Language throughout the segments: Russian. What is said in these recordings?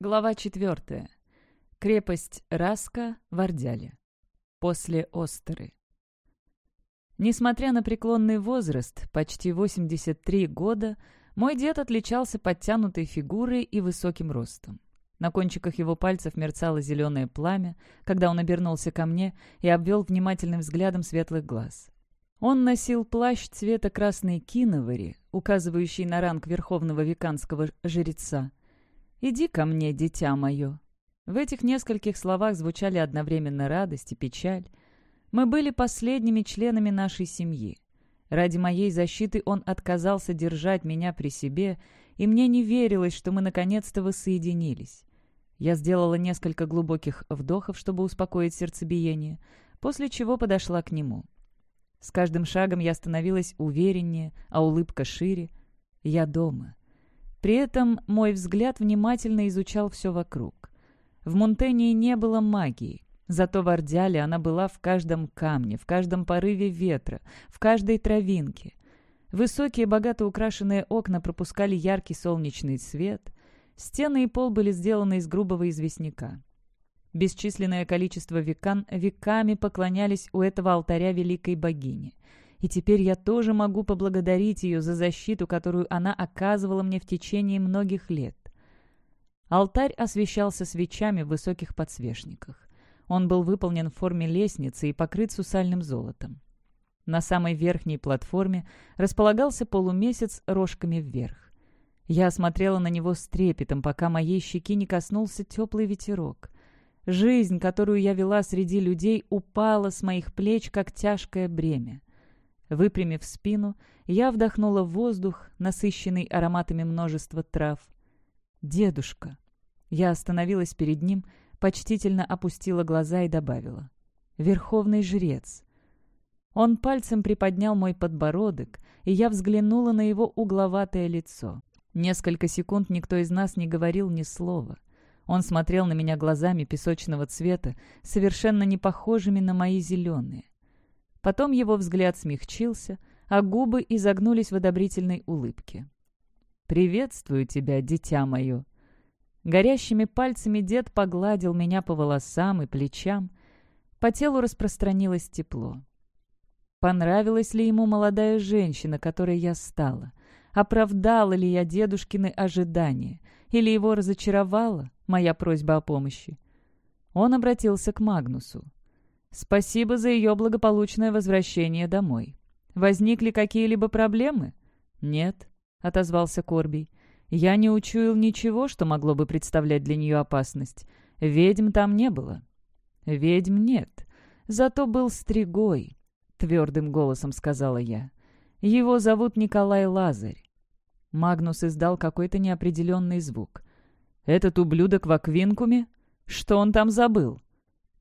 Глава четвертая. Крепость Раска в Ордяле. После Остеры. Несмотря на преклонный возраст, почти 83 года, мой дед отличался подтянутой фигурой и высоким ростом. На кончиках его пальцев мерцало зеленое пламя, когда он обернулся ко мне и обвел внимательным взглядом светлых глаз. Он носил плащ цвета красной киновари, указывающий на ранг верховного веканского жреца, «Иди ко мне, дитя мое». В этих нескольких словах звучали одновременно радость и печаль. Мы были последними членами нашей семьи. Ради моей защиты он отказался держать меня при себе, и мне не верилось, что мы наконец-то воссоединились. Я сделала несколько глубоких вдохов, чтобы успокоить сердцебиение, после чего подошла к нему. С каждым шагом я становилась увереннее, а улыбка шире. Я дома. При этом мой взгляд внимательно изучал все вокруг. В Монтении не было магии, зато в Ордяле она была в каждом камне, в каждом порыве ветра, в каждой травинке. Высокие, богато украшенные окна пропускали яркий солнечный свет, стены и пол были сделаны из грубого известняка. Бесчисленное количество векан веками поклонялись у этого алтаря великой богини — и теперь я тоже могу поблагодарить ее за защиту, которую она оказывала мне в течение многих лет. Алтарь освещался свечами в высоких подсвечниках. Он был выполнен в форме лестницы и покрыт сусальным золотом. На самой верхней платформе располагался полумесяц рожками вверх. Я смотрела на него с трепетом, пока моей щеки не коснулся теплый ветерок. Жизнь, которую я вела среди людей, упала с моих плеч, как тяжкое бремя. Выпрямив спину, я вдохнула воздух, насыщенный ароматами множества трав. «Дедушка!» Я остановилась перед ним, почтительно опустила глаза и добавила. «Верховный жрец!» Он пальцем приподнял мой подбородок, и я взглянула на его угловатое лицо. Несколько секунд никто из нас не говорил ни слова. Он смотрел на меня глазами песочного цвета, совершенно не похожими на мои зеленые. Потом его взгляд смягчился, а губы изогнулись в одобрительной улыбке. «Приветствую тебя, дитя мое!» Горящими пальцами дед погладил меня по волосам и плечам. По телу распространилось тепло. Понравилась ли ему молодая женщина, которой я стала? Оправдала ли я дедушкины ожидания? Или его разочаровала моя просьба о помощи? Он обратился к Магнусу. Спасибо за ее благополучное возвращение домой. Возникли какие-либо проблемы? Нет, — отозвался Корбий. Я не учуял ничего, что могло бы представлять для нее опасность. Ведьм там не было. Ведьм нет. Зато был Стригой, — твердым голосом сказала я. Его зовут Николай Лазарь. Магнус издал какой-то неопределенный звук. «Этот ублюдок в Аквинкуме? Что он там забыл?»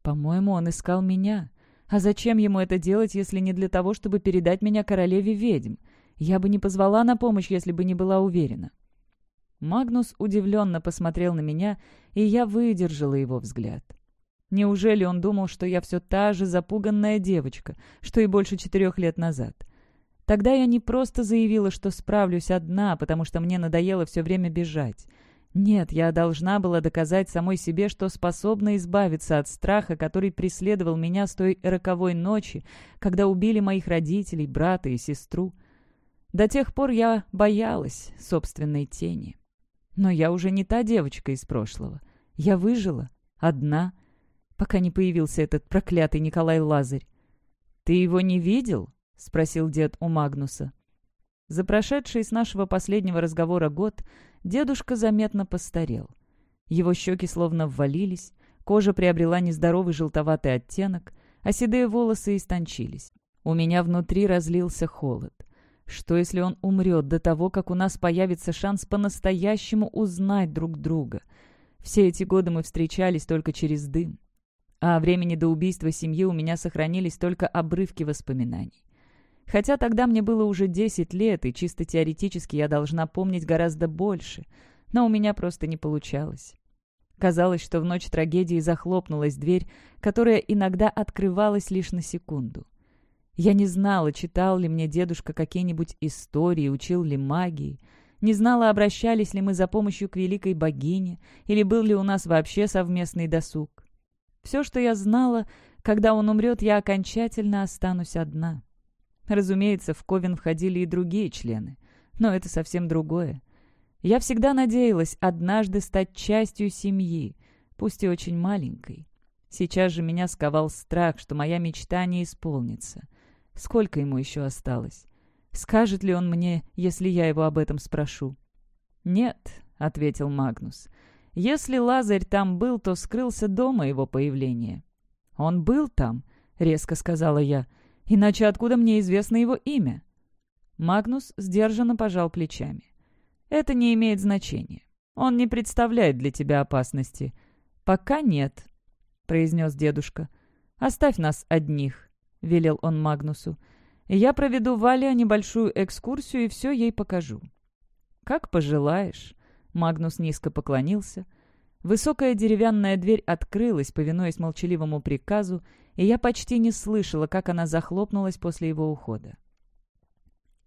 По-моему, он искал меня. А зачем ему это делать, если не для того, чтобы передать меня королеве ведьм? Я бы не позвала на помощь, если бы не была уверена. Магнус удивленно посмотрел на меня, и я выдержала его взгляд. Неужели он думал, что я все та же запуганная девочка, что и больше четырех лет назад? Тогда я не просто заявила, что справлюсь одна, потому что мне надоело все время бежать. Нет, я должна была доказать самой себе, что способна избавиться от страха, который преследовал меня с той роковой ночи, когда убили моих родителей, брата и сестру. До тех пор я боялась собственной тени. Но я уже не та девочка из прошлого. Я выжила. Одна. Пока не появился этот проклятый Николай Лазарь. «Ты его не видел?» — спросил дед у Магнуса. За прошедший с нашего последнего разговора год дедушка заметно постарел. Его щеки словно ввалились, кожа приобрела нездоровый желтоватый оттенок, а седые волосы истончились. У меня внутри разлился холод. Что, если он умрет до того, как у нас появится шанс по-настоящему узнать друг друга? Все эти годы мы встречались только через дым. А о времени до убийства семьи у меня сохранились только обрывки воспоминаний. Хотя тогда мне было уже 10 лет, и чисто теоретически я должна помнить гораздо больше, но у меня просто не получалось. Казалось, что в ночь трагедии захлопнулась дверь, которая иногда открывалась лишь на секунду. Я не знала, читал ли мне дедушка какие-нибудь истории, учил ли магии. не знала, обращались ли мы за помощью к великой богине, или был ли у нас вообще совместный досуг. Все, что я знала, когда он умрет, я окончательно останусь одна. Разумеется, в Ковен входили и другие члены, но это совсем другое. Я всегда надеялась однажды стать частью семьи, пусть и очень маленькой. Сейчас же меня сковал страх, что моя мечта не исполнится. Сколько ему еще осталось? Скажет ли он мне, если я его об этом спрошу? «Нет», — ответил Магнус. «Если Лазарь там был, то скрылся до моего появления». «Он был там», — резко сказала я. «Иначе откуда мне известно его имя?» Магнус сдержанно пожал плечами. «Это не имеет значения. Он не представляет для тебя опасности». «Пока нет», — произнес дедушка. «Оставь нас одних», — велел он Магнусу. «Я проведу Вале небольшую экскурсию и все ей покажу». «Как пожелаешь», — Магнус низко поклонился. Высокая деревянная дверь открылась, повинуясь молчаливому приказу, и я почти не слышала, как она захлопнулась после его ухода.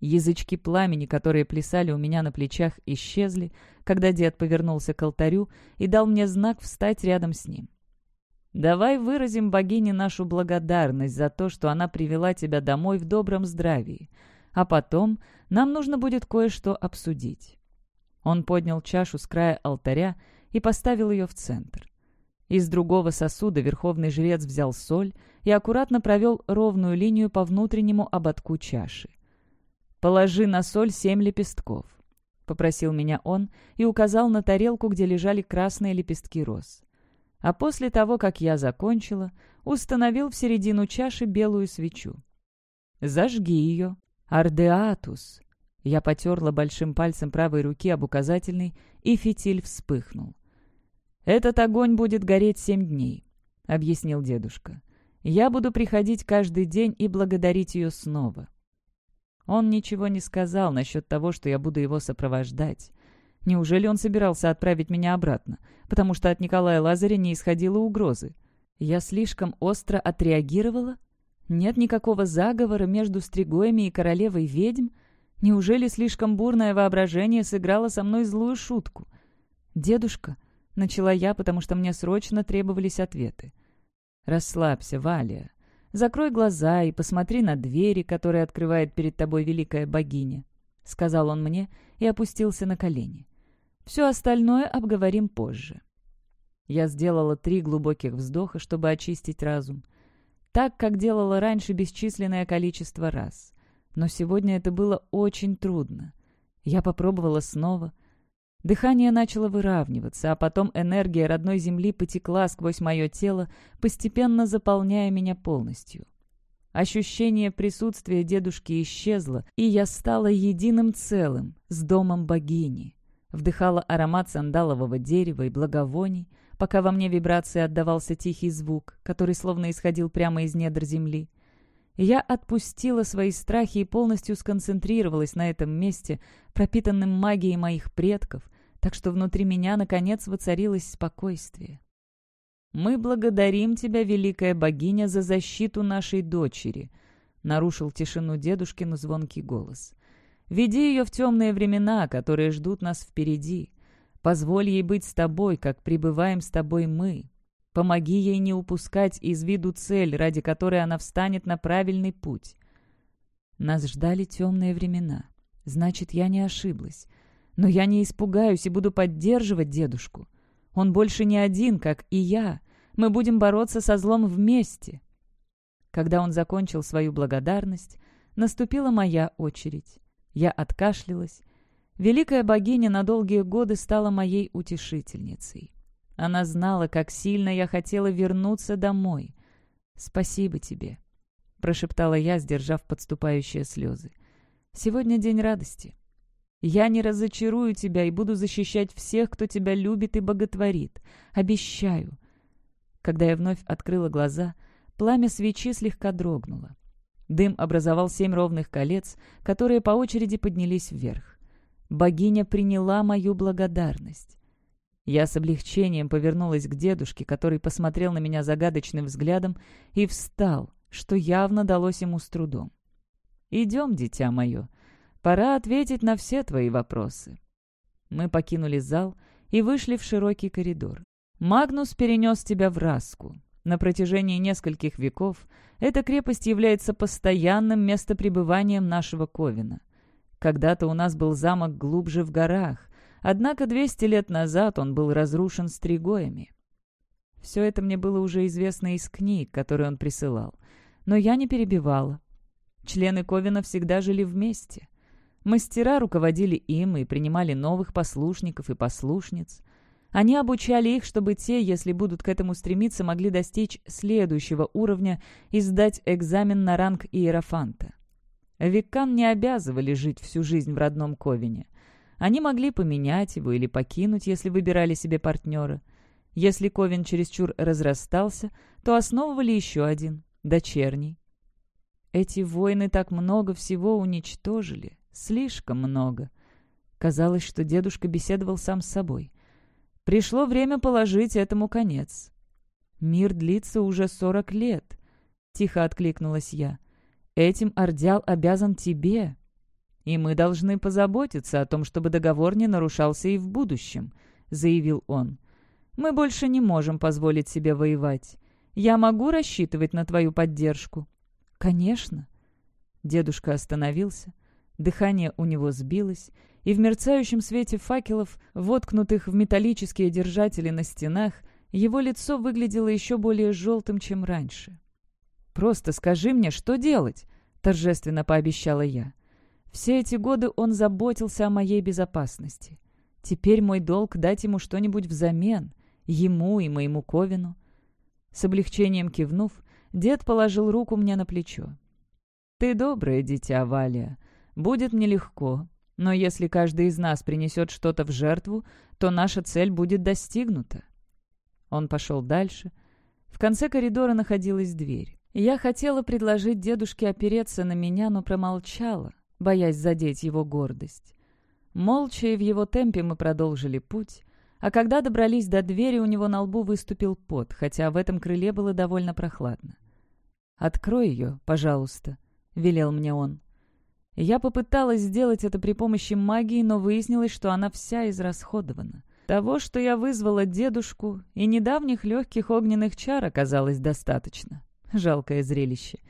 Язычки пламени, которые плясали у меня на плечах, исчезли, когда дед повернулся к алтарю и дал мне знак встать рядом с ним. Давай выразим богине нашу благодарность за то, что она привела тебя домой в добром здравии. А потом нам нужно будет кое-что обсудить». Он поднял чашу с края алтаря и поставил ее в центр. Из другого сосуда верховный жрец взял соль и аккуратно провел ровную линию по внутреннему ободку чаши. «Положи на соль семь лепестков», — попросил меня он и указал на тарелку, где лежали красные лепестки роз а после того, как я закончила, установил в середину чаши белую свечу. «Зажги ее. Ардеатус!» Я потерла большим пальцем правой руки об указательный, и фитиль вспыхнул. «Этот огонь будет гореть семь дней», — объяснил дедушка. «Я буду приходить каждый день и благодарить ее снова». Он ничего не сказал насчет того, что я буду его сопровождать. Неужели он собирался отправить меня обратно? Потому что от Николая Лазаря не исходило угрозы. Я слишком остро отреагировала? Нет никакого заговора между Стригоями и королевой ведьм? Неужели слишком бурное воображение сыграло со мной злую шутку? «Дедушка», — начала я, потому что мне срочно требовались ответы. «Расслабься, Валя. Закрой глаза и посмотри на двери, которые открывает перед тобой великая богиня», — сказал он мне и опустился на колени. Все остальное обговорим позже. Я сделала три глубоких вздоха, чтобы очистить разум. Так, как делала раньше бесчисленное количество раз. Но сегодня это было очень трудно. Я попробовала снова. Дыхание начало выравниваться, а потом энергия родной земли потекла сквозь мое тело, постепенно заполняя меня полностью. Ощущение присутствия дедушки исчезло, и я стала единым целым с домом богини вдыхала аромат сандалового дерева и благовоний, пока во мне вибрации отдавался тихий звук, который словно исходил прямо из недр земли. Я отпустила свои страхи и полностью сконцентрировалась на этом месте, пропитанном магией моих предков, так что внутри меня, наконец, воцарилось спокойствие. «Мы благодарим тебя, великая богиня, за защиту нашей дочери», — нарушил тишину дедушкин звонкий голос. Веди ее в темные времена, которые ждут нас впереди. Позволь ей быть с тобой, как пребываем с тобой мы. Помоги ей не упускать из виду цель, ради которой она встанет на правильный путь. Нас ждали темные времена. Значит, я не ошиблась. Но я не испугаюсь и буду поддерживать дедушку. Он больше не один, как и я. Мы будем бороться со злом вместе. Когда он закончил свою благодарность, наступила моя очередь. Я откашлялась. Великая богиня на долгие годы стала моей утешительницей. Она знала, как сильно я хотела вернуться домой. «Спасибо тебе», — прошептала я, сдержав подступающие слезы. «Сегодня день радости. Я не разочарую тебя и буду защищать всех, кто тебя любит и боготворит. Обещаю». Когда я вновь открыла глаза, пламя свечи слегка дрогнуло. Дым образовал семь ровных колец, которые по очереди поднялись вверх. Богиня приняла мою благодарность. Я с облегчением повернулась к дедушке, который посмотрел на меня загадочным взглядом и встал, что явно далось ему с трудом. «Идем, дитя мое. Пора ответить на все твои вопросы». Мы покинули зал и вышли в широкий коридор. «Магнус перенес тебя в Раску. На протяжении нескольких веков эта крепость является постоянным местопребыванием нашего Ковина. Когда-то у нас был замок глубже в горах, однако 200 лет назад он был разрушен стригоями. Все это мне было уже известно из книг, которые он присылал. Но я не перебивала. Члены Ковина всегда жили вместе. Мастера руководили им и принимали новых послушников и послушниц. Они обучали их, чтобы те, если будут к этому стремиться, могли достичь следующего уровня и сдать экзамен на ранг иерофанта. Виккан не обязывали жить всю жизнь в родном Ковине. Они могли поменять его или покинуть, если выбирали себе партнера. Если Ковен чересчур разрастался, то основывали еще один, дочерний. Эти войны так много всего уничтожили, слишком много. Казалось, что дедушка беседовал сам с собой. Пришло время положить этому конец. «Мир длится уже сорок лет», — тихо откликнулась я. «Этим Ордял обязан тебе, и мы должны позаботиться о том, чтобы договор не нарушался и в будущем», — заявил он. Мы больше не можем позволить себе воевать. Я могу рассчитывать на твою поддержку?» «Конечно». Дедушка остановился. Дыхание у него сбилось, и в мерцающем свете факелов, воткнутых в металлические держатели на стенах, его лицо выглядело еще более желтым, чем раньше. «Просто скажи мне, что делать?» — торжественно пообещала я. Все эти годы он заботился о моей безопасности. Теперь мой долг дать ему что-нибудь взамен, ему и моему Ковину. С облегчением кивнув, дед положил руку мне на плечо. «Ты доброе дитя, Валия. Будет мне легко, но если каждый из нас принесет что-то в жертву, то наша цель будет достигнута». Он пошел дальше. В конце коридора находилась дверь. Я хотела предложить дедушке опереться на меня, но промолчала, боясь задеть его гордость. Молча и в его темпе мы продолжили путь, а когда добрались до двери, у него на лбу выступил пот, хотя в этом крыле было довольно прохладно. «Открой ее, пожалуйста», — велел мне он. Я попыталась сделать это при помощи магии, но выяснилось, что она вся израсходована. Того, что я вызвала дедушку, и недавних легких огненных чар оказалось достаточно. Жалкое зрелище.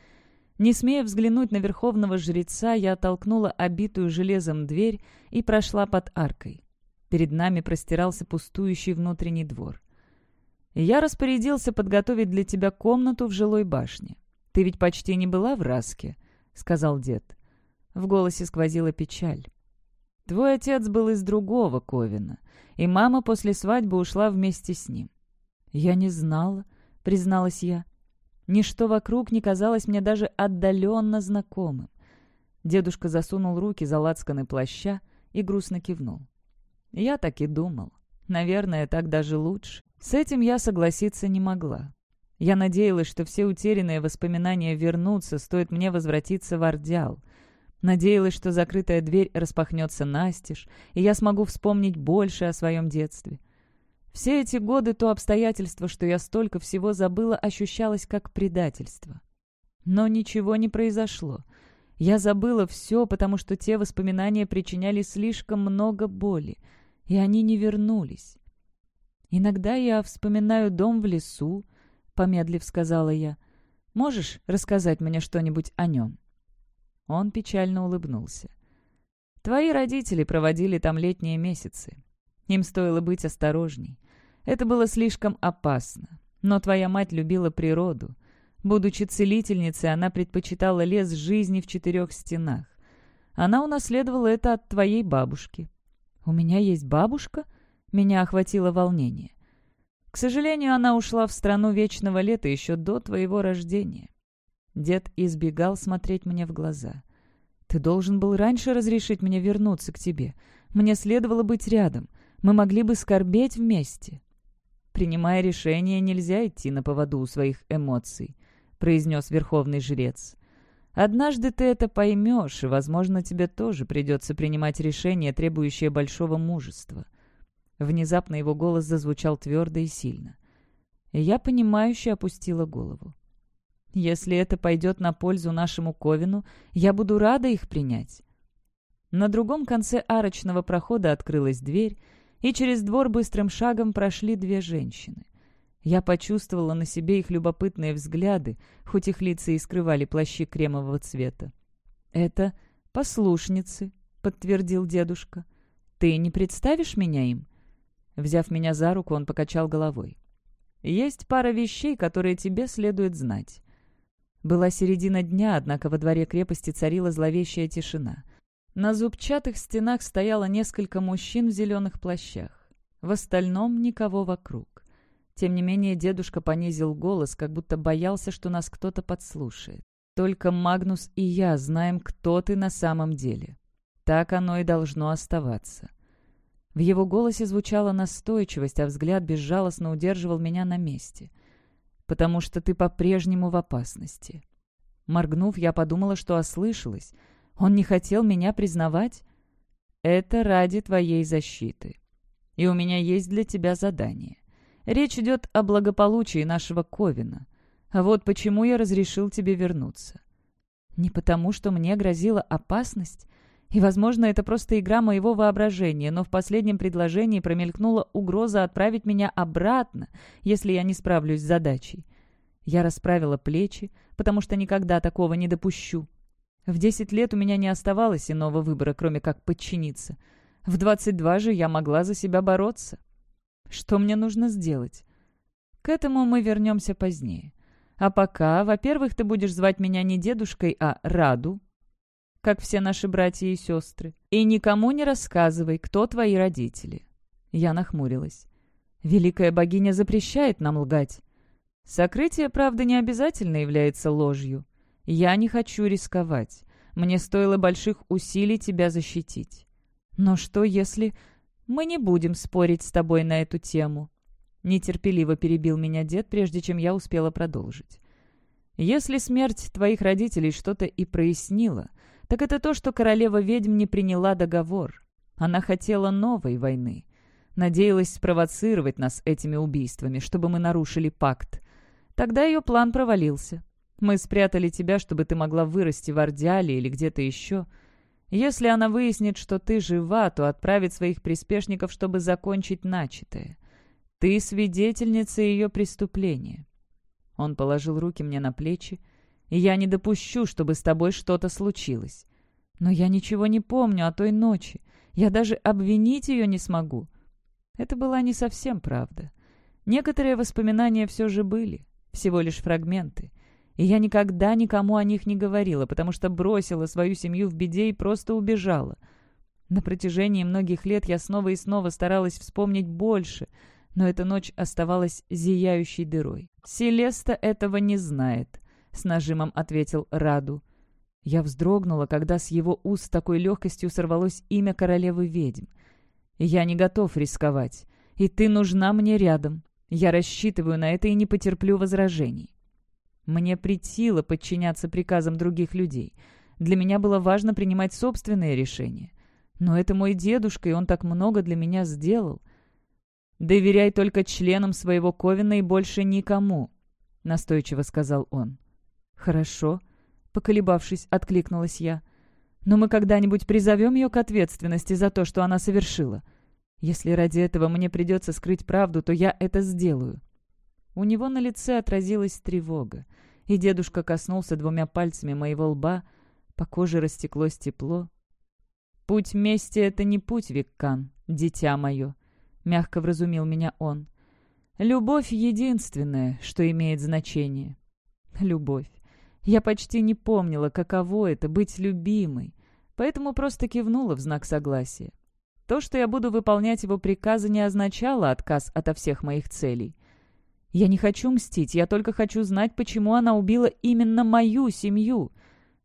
Не смея взглянуть на верховного жреца, я оттолкнула обитую железом дверь и прошла под аркой. Перед нами простирался пустующий внутренний двор. «Я распорядился подготовить для тебя комнату в жилой башне. Ты ведь почти не была в Раске», — сказал дед. В голосе сквозила печаль. «Твой отец был из другого Ковина, и мама после свадьбы ушла вместе с ним». «Я не знала», — призналась я. Ничто вокруг не казалось мне даже отдаленно знакомым. Дедушка засунул руки за лацканы плаща и грустно кивнул. Я так и думал. Наверное, так даже лучше. С этим я согласиться не могла. Я надеялась, что все утерянные воспоминания вернутся, стоит мне возвратиться в Ордял. Надеялась, что закрытая дверь распахнется настежь, и я смогу вспомнить больше о своем детстве. Все эти годы то обстоятельство, что я столько всего забыла, ощущалось как предательство. Но ничего не произошло. Я забыла все, потому что те воспоминания причиняли слишком много боли — и они не вернулись. «Иногда я вспоминаю дом в лесу», — помедлив сказала я. «Можешь рассказать мне что-нибудь о нем?» Он печально улыбнулся. «Твои родители проводили там летние месяцы. Им стоило быть осторожней. Это было слишком опасно. Но твоя мать любила природу. Будучи целительницей, она предпочитала лес жизни в четырех стенах. Она унаследовала это от твоей бабушки. «У меня есть бабушка?» Меня охватило волнение. «К сожалению, она ушла в страну вечного лета еще до твоего рождения». Дед избегал смотреть мне в глаза. «Ты должен был раньше разрешить мне вернуться к тебе. Мне следовало быть рядом. Мы могли бы скорбеть вместе». «Принимая решение, нельзя идти на поводу у своих эмоций», — произнес верховный жрец. Однажды ты это поймешь, и, возможно, тебе тоже придется принимать решение, требующее большого мужества». Внезапно его голос зазвучал твердо и сильно. я, понимающе опустила голову. «Если это пойдет на пользу нашему Ковину, я буду рада их принять». На другом конце арочного прохода открылась дверь, и через двор быстрым шагом прошли две женщины. Я почувствовала на себе их любопытные взгляды, хоть их лица и скрывали плащи кремового цвета. «Это послушницы», — подтвердил дедушка. «Ты не представишь меня им?» Взяв меня за руку, он покачал головой. «Есть пара вещей, которые тебе следует знать». Была середина дня, однако во дворе крепости царила зловещая тишина. На зубчатых стенах стояло несколько мужчин в зеленых плащах. В остальном никого вокруг. Тем не менее дедушка понизил голос, как будто боялся, что нас кто-то подслушает. «Только Магнус и я знаем, кто ты на самом деле. Так оно и должно оставаться». В его голосе звучала настойчивость, а взгляд безжалостно удерживал меня на месте. «Потому что ты по-прежнему в опасности». Моргнув, я подумала, что ослышалась. Он не хотел меня признавать? «Это ради твоей защиты. И у меня есть для тебя задание. Речь идет о благополучии нашего Ковина. А вот почему я разрешил тебе вернуться. Не потому, что мне грозила опасность, и, возможно, это просто игра моего воображения, но в последнем предложении промелькнула угроза отправить меня обратно, если я не справлюсь с задачей. Я расправила плечи, потому что никогда такого не допущу. В десять лет у меня не оставалось иного выбора, кроме как подчиниться. В двадцать два же я могла за себя бороться. Что мне нужно сделать? К этому мы вернемся позднее. А пока, во-первых, ты будешь звать меня не дедушкой, а Раду, как все наши братья и сестры. И никому не рассказывай, кто твои родители». Я нахмурилась. «Великая богиня запрещает нам лгать. Сокрытие, правда, не обязательно является ложью. Я не хочу рисковать. Мне стоило больших усилий тебя защитить. Но что, если... Мы не будем спорить с тобой на эту тему?» Нетерпеливо перебил меня дед, прежде чем я успела продолжить. «Если смерть твоих родителей что-то и прояснила, так это то, что королева-ведьм не приняла договор. Она хотела новой войны. Надеялась спровоцировать нас этими убийствами, чтобы мы нарушили пакт. Тогда ее план провалился. Мы спрятали тебя, чтобы ты могла вырасти в Ордиале или где-то еще. Если она выяснит, что ты жива, то отправит своих приспешников, чтобы закончить начатое. Ты свидетельница ее преступления. Он положил руки мне на плечи, и я не допущу, чтобы с тобой что-то случилось. Но я ничего не помню о той ночи. Я даже обвинить ее не смогу». Это была не совсем правда. Некоторые воспоминания все же были, всего лишь фрагменты. И я никогда никому о них не говорила, потому что бросила свою семью в беде и просто убежала. На протяжении многих лет я снова и снова старалась вспомнить больше, но эта ночь оставалась зияющей дырой. «Селеста этого не знает», — с нажимом ответил Раду. Я вздрогнула, когда с его уст такой легкостью сорвалось имя королевы ведьм. «Я не готов рисковать, и ты нужна мне рядом. Я рассчитываю на это и не потерплю возражений». Мне притило подчиняться приказам других людей. Для меня было важно принимать собственные решения. Но это мой дедушка, и он так много для меня сделал. «Доверяй только членам своего Ковина и больше никому», — настойчиво сказал он. «Хорошо», — поколебавшись, откликнулась я. «Но мы когда-нибудь призовем ее к ответственности за то, что она совершила. Если ради этого мне придется скрыть правду, то я это сделаю». У него на лице отразилась тревога, и дедушка коснулся двумя пальцами моего лба, по коже растеклось тепло. «Путь мести — это не путь, Виккан, дитя мое», — мягко вразумил меня он. «Любовь — единственное, что имеет значение. Любовь. Я почти не помнила, каково это — быть любимой, поэтому просто кивнула в знак согласия. То, что я буду выполнять его приказы, не означало отказ ото всех моих целей. Я не хочу мстить, я только хочу знать, почему она убила именно мою семью.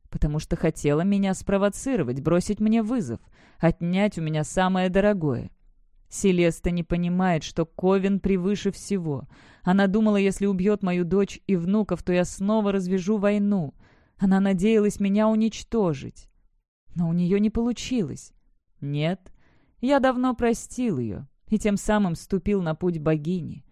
Потому что хотела меня спровоцировать, бросить мне вызов, отнять у меня самое дорогое. Селеста не понимает, что Ковен превыше всего. Она думала, если убьет мою дочь и внуков, то я снова развяжу войну. Она надеялась меня уничтожить. Но у нее не получилось. Нет, я давно простил ее и тем самым ступил на путь богини.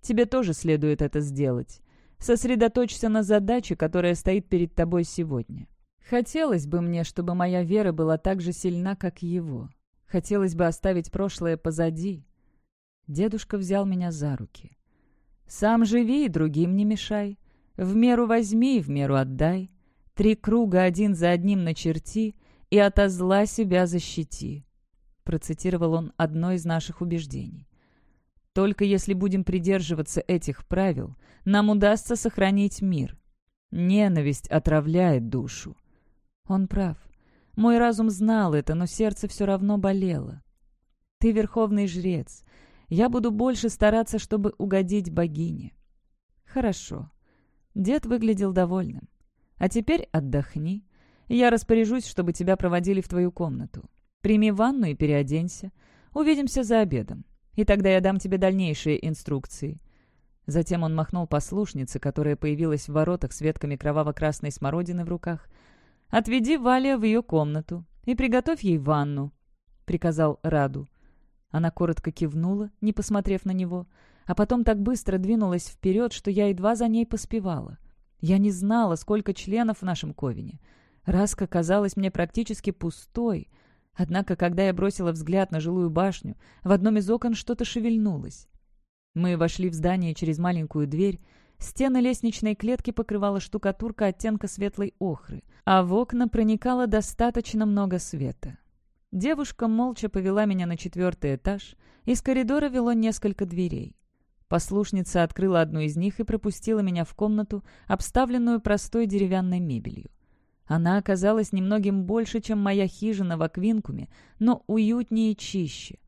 Тебе тоже следует это сделать. Сосредоточься на задаче, которая стоит перед тобой сегодня. Хотелось бы мне, чтобы моя вера была так же сильна, как его. Хотелось бы оставить прошлое позади. Дедушка взял меня за руки. «Сам живи и другим не мешай. В меру возьми и в меру отдай. Три круга один за одним начерти и ото зла себя защити», — процитировал он одно из наших убеждений. «Только если будем придерживаться этих правил, нам удастся сохранить мир. Ненависть отравляет душу». Он прав. Мой разум знал это, но сердце все равно болело. «Ты верховный жрец. Я буду больше стараться, чтобы угодить богине». «Хорошо». Дед выглядел довольным. «А теперь отдохни. Я распоряжусь, чтобы тебя проводили в твою комнату. Прими ванну и переоденься. Увидимся за обедом. И тогда я дам тебе дальнейшие инструкции». Затем он махнул послушнице, которая появилась в воротах с ветками кроваво-красной смородины в руках. «Отведи Валя в ее комнату и приготовь ей ванну», — приказал Раду. Она коротко кивнула, не посмотрев на него, а потом так быстро двинулась вперед, что я едва за ней поспевала. Я не знала, сколько членов в нашем ковине. Раска казалась мне практически пустой, однако, когда я бросила взгляд на жилую башню, в одном из окон что-то шевельнулось. Мы вошли в здание через маленькую дверь, стены лестничной клетки покрывала штукатурка оттенка светлой охры, а в окна проникало достаточно много света. Девушка молча повела меня на четвертый этаж. Из коридора вело несколько дверей. Послушница открыла одну из них и пропустила меня в комнату, обставленную простой деревянной мебелью. Она оказалась немногим больше, чем моя хижина в Аквинкуме, но уютнее и чище.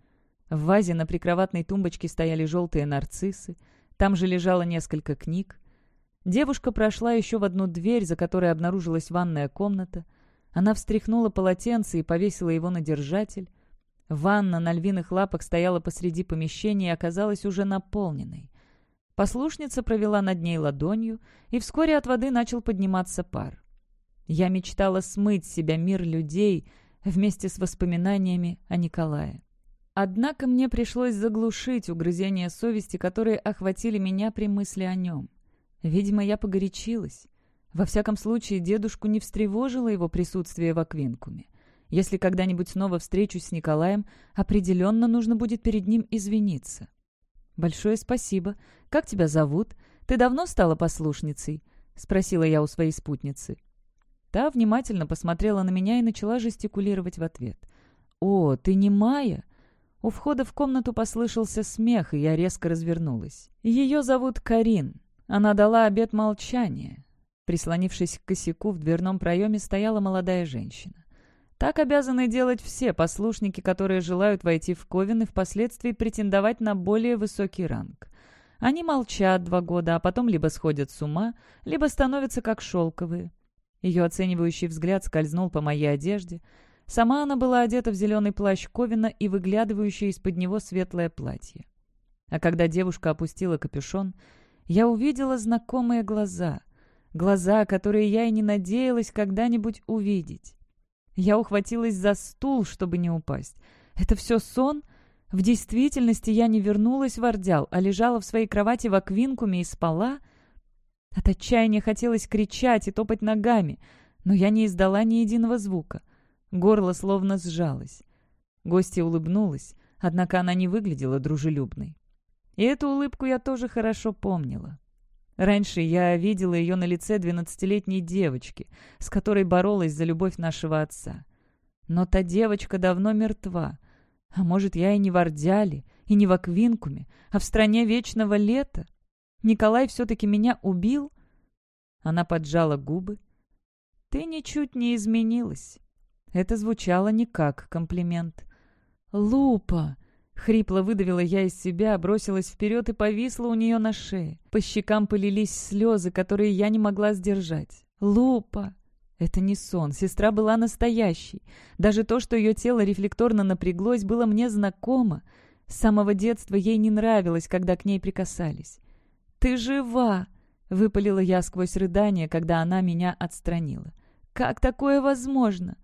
В вазе на прикроватной тумбочке стояли желтые нарциссы, там же лежало несколько книг. Девушка прошла еще в одну дверь, за которой обнаружилась ванная комната — она встряхнула полотенце и повесила его на держатель. Ванна на львиных лапах стояла посреди помещения и оказалась уже наполненной. Послушница провела над ней ладонью, и вскоре от воды начал подниматься пар. Я мечтала смыть с себя мир людей вместе с воспоминаниями о Николае. Однако мне пришлось заглушить угрызения совести, которые охватили меня при мысли о нем. Видимо, я погорячилась. Во всяком случае, дедушку не встревожило его присутствие в Аквинкуме. Если когда-нибудь снова встречусь с Николаем, определенно нужно будет перед ним извиниться. «Большое спасибо. Как тебя зовут? Ты давно стала послушницей?» — спросила я у своей спутницы. Та внимательно посмотрела на меня и начала жестикулировать в ответ. «О, ты не Майя?» У входа в комнату послышался смех, и я резко развернулась. «Ее зовут Карин. Она дала обет молчания. Прислонившись к косяку, в дверном проеме стояла молодая женщина. Так обязаны делать все послушники, которые желают войти в Ковен и впоследствии претендовать на более высокий ранг. Они молчат два года, а потом либо сходят с ума, либо становятся как шелковые. Ее оценивающий взгляд скользнул по моей одежде. Сама она была одета в зеленый плащ Ковина и выглядывающее из-под него светлое платье. А когда девушка опустила капюшон, я увидела знакомые глаза — глаза, которые я и не надеялась когда-нибудь увидеть. Я ухватилась за стул, чтобы не упасть. Это все сон? В действительности я не вернулась в Ордял, а лежала в своей кровати в Аквинкуме и спала? От отчаяния хотелось кричать и топать ногами, но я не издала ни единого звука. Горло словно сжалось. Гостья улыбнулась, однако она не выглядела дружелюбной. И эту улыбку я тоже хорошо помнила. Раньше я видела ее на лице двенадцатилетней девочки, с которой боролась за любовь нашего отца. Но та девочка давно мертва. А может, я и не в Ордяле, и не в Аквинкуме, а в стране вечного лета? Николай все-таки меня убил?» Она поджала губы. «Ты ничуть не изменилась». Это звучало не как комплимент. «Лупа!» Хрипло выдавила я из себя, бросилась вперед и повисла у нее на шее. По щекам полились слезы, которые я не могла сдержать. «Лупа!» Это не сон, сестра была настоящей. Даже то, что ее тело рефлекторно напряглось, было мне знакомо. С самого детства ей не нравилось, когда к ней прикасались. «Ты жива!» — выпалила я сквозь рыдание, когда она меня отстранила. «Как такое возможно?»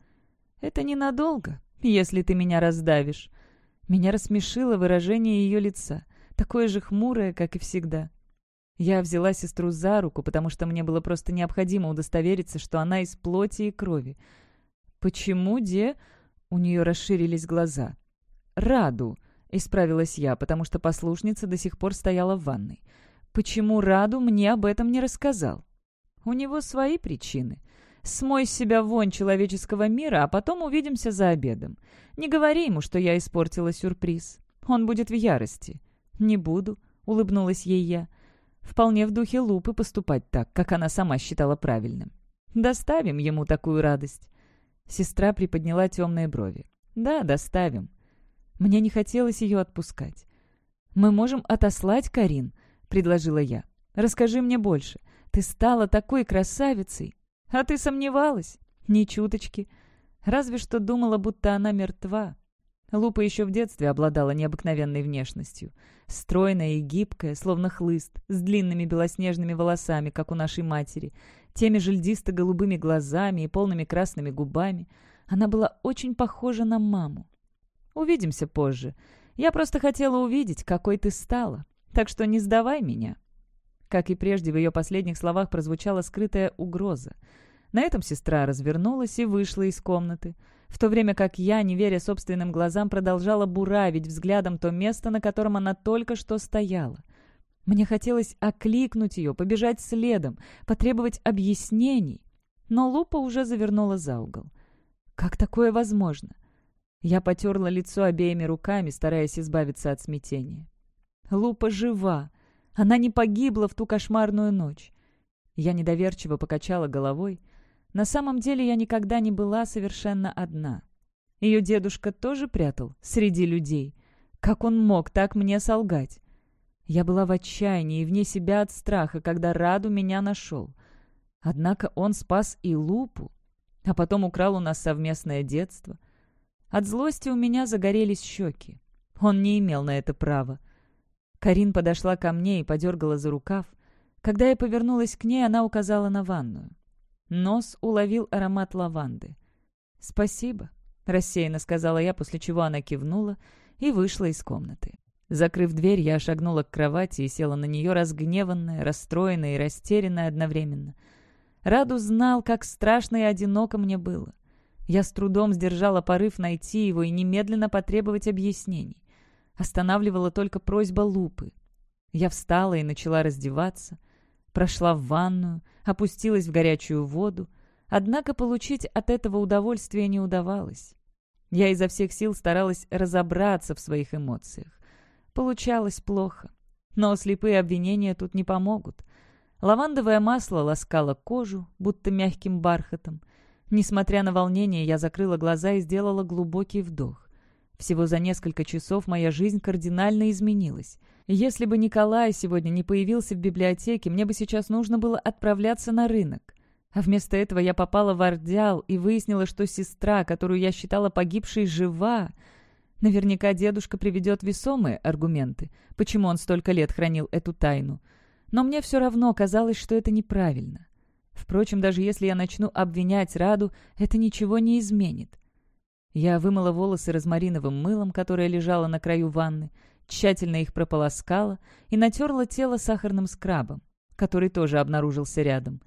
«Это ненадолго, если ты меня раздавишь», меня рассмешило выражение ее лица, такое же хмурое, как и всегда. Я взяла сестру за руку, потому что мне было просто необходимо удостовериться, что она из плоти и крови. «Почему, де?» У нее расширились глаза. «Раду», — исправилась я, потому что послушница до сих пор стояла в ванной. «Почему Раду мне об этом не рассказал?» «У него свои причины. Смой себя вонь человеческого мира, а потом увидимся за обедом. Не говори ему, что я испортила сюрприз. Он будет в ярости». «Не буду», — улыбнулась ей я. Вполне в духе Лупы поступать так, как она сама считала правильным. Доставим ему такую радость. Сестра приподняла темные брови. Да, доставим. Мне не хотелось ее отпускать. «Мы можем отослать Карин», — предложила я. «Расскажи мне больше. Ты стала такой красавицей. А ты сомневалась? Ни чуточки. Разве что думала, будто она мертва. Лупа еще в детстве обладала необыкновенной внешностью. Стройная и гибкая, словно хлыст, с длинными белоснежными волосами, как у нашей матери, теми же льдисто-голубыми глазами и полными красными губами. Она была очень похожа на маму. «Увидимся позже. Я просто хотела увидеть, какой ты стала. Так что не сдавай меня». Как и прежде, в ее последних словах прозвучала скрытая угроза. На этом сестра развернулась и вышла из комнаты в то время как я, не веря собственным глазам, продолжала буравить взглядом то место, на котором она только что стояла. Мне хотелось окликнуть ее, побежать следом, потребовать объяснений, но Лупа уже завернула за угол. Как такое возможно? Я потерла лицо обеими руками, стараясь избавиться от смятения. Лупа жива. Она не погибла в ту кошмарную ночь. Я недоверчиво покачала головой, на самом деле я никогда не была совершенно одна. Ее дедушка тоже прятал среди людей. Как он мог так мне солгать? Я была в отчаянии и вне себя от страха, когда Раду меня нашел. Однако он спас и Лупу, а потом украл у нас совместное детство. От злости у меня загорелись щеки. Он не имел на это права. Карин подошла ко мне и подергала за рукав. Когда я повернулась к ней, она указала на ванную. Нос уловил аромат лаванды. «Спасибо», — рассеянно сказала я, после чего она кивнула и вышла из комнаты. Закрыв дверь, я шагнула к кровати и села на нее разгневанная, расстроенная и растерянная одновременно. Раду знал, как страшно и одиноко мне было. Я с трудом сдержала порыв найти его и немедленно потребовать объяснений. Останавливала только просьба Лупы. Я встала и начала раздеваться. Прошла в ванную, опустилась в горячую воду, однако получить от этого удовольствия не удавалось. Я изо всех сил старалась разобраться в своих эмоциях. Получалось плохо, но слепые обвинения тут не помогут. Лавандовое масло ласкало кожу, будто мягким бархатом. Несмотря на волнение, я закрыла глаза и сделала глубокий вдох. Всего за несколько часов моя жизнь кардинально изменилась. Если бы Николай сегодня не появился в библиотеке, мне бы сейчас нужно было отправляться на рынок. А вместо этого я попала в Ордял и выяснила, что сестра, которую я считала погибшей, жива. Наверняка дедушка приведет весомые аргументы, почему он столько лет хранил эту тайну. Но мне все равно казалось, что это неправильно. Впрочем, даже если я начну обвинять Раду, это ничего не изменит. Я вымыла волосы розмариновым мылом, которое лежало на краю ванны, тщательно их прополоскала и натерла тело сахарным скрабом, который тоже обнаружился рядом.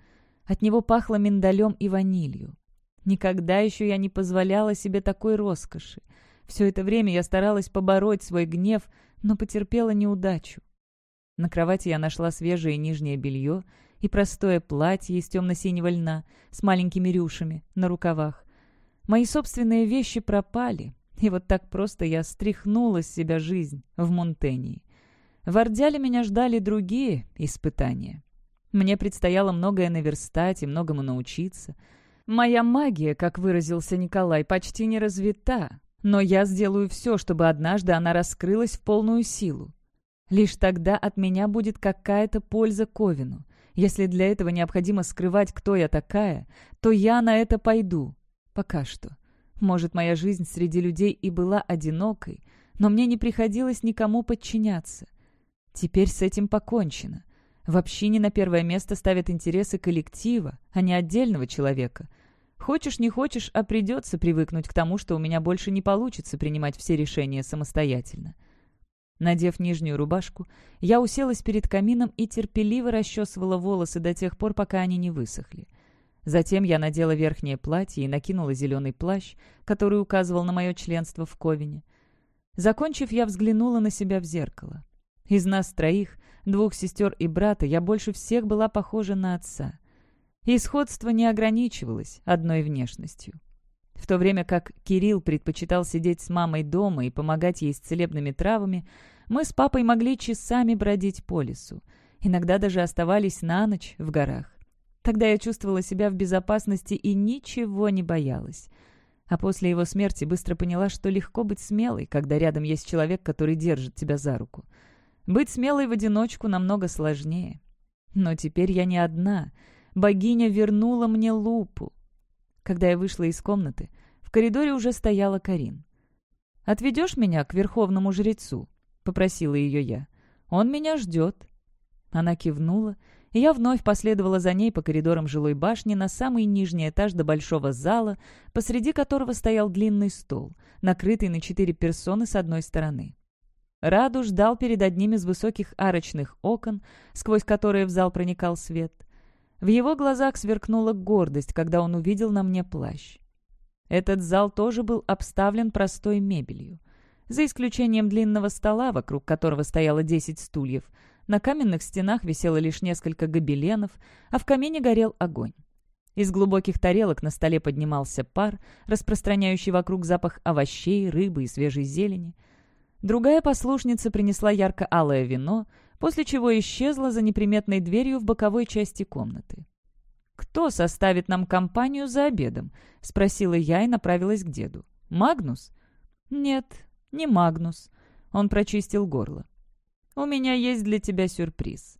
От него пахло миндалем и ванилью. Никогда еще я не позволяла себе такой роскоши. Все это время я старалась побороть свой гнев, но потерпела неудачу. На кровати я нашла свежее нижнее белье и простое платье из темно-синего льна с маленькими рюшами на рукавах. Мои собственные вещи пропали, и вот так просто я стряхнула с себя жизнь в Монтении. В Ордяле меня ждали другие испытания. Мне предстояло многое наверстать и многому научиться. Моя магия, как выразился Николай, почти не развита, но я сделаю все, чтобы однажды она раскрылась в полную силу. Лишь тогда от меня будет какая-то польза Ковину. Если для этого необходимо скрывать, кто я такая, то я на это пойду. Пока что. Может, моя жизнь среди людей и была одинокой, но мне не приходилось никому подчиняться. Теперь с этим покончено. В общине на первое место ставят интересы коллектива, а не отдельного человека. Хочешь, не хочешь, а придется привыкнуть к тому, что у меня больше не получится принимать все решения самостоятельно. Надев нижнюю рубашку, я уселась перед камином и терпеливо расчесывала волосы до тех пор, пока они не высохли. Затем я надела верхнее платье и накинула зеленый плащ, который указывал на мое членство в Ковине. Закончив, я взглянула на себя в зеркало. Из нас троих, двух сестер и брата, я больше всех была похожа на отца. И сходство не ограничивалось одной внешностью. В то время как Кирилл предпочитал сидеть с мамой дома и помогать ей с целебными травами, мы с папой могли часами бродить по лесу. Иногда даже оставались на ночь в горах. Тогда я чувствовала себя в безопасности и ничего не боялась. А после его смерти быстро поняла, что легко быть смелой, когда рядом есть человек, который держит тебя за руку. Быть смелой в одиночку намного сложнее. Но теперь я не одна. Богиня вернула мне лупу. Когда я вышла из комнаты, в коридоре уже стояла Карин. «Отведешь меня к верховному жрецу?» — попросила ее я. «Он меня ждет». Она кивнула, я вновь последовала за ней по коридорам жилой башни на самый нижний этаж до большого зала, посреди которого стоял длинный стол, накрытый на четыре персоны с одной стороны. Раду ждал перед одним из высоких арочных окон, сквозь которые в зал проникал свет. В его глазах сверкнула гордость, когда он увидел на мне плащ. Этот зал тоже был обставлен простой мебелью. За исключением длинного стола, вокруг которого стояло десять стульев, на каменных стенах висело лишь несколько гобеленов, а в камине горел огонь. Из глубоких тарелок на столе поднимался пар, распространяющий вокруг запах овощей, рыбы и свежей зелени. Другая послушница принесла ярко-алое вино, после чего исчезла за неприметной дверью в боковой части комнаты. «Кто составит нам компанию за обедом?» — спросила я и направилась к деду. «Магнус?» «Нет, не Магнус». Он прочистил горло. «У меня есть для тебя сюрприз».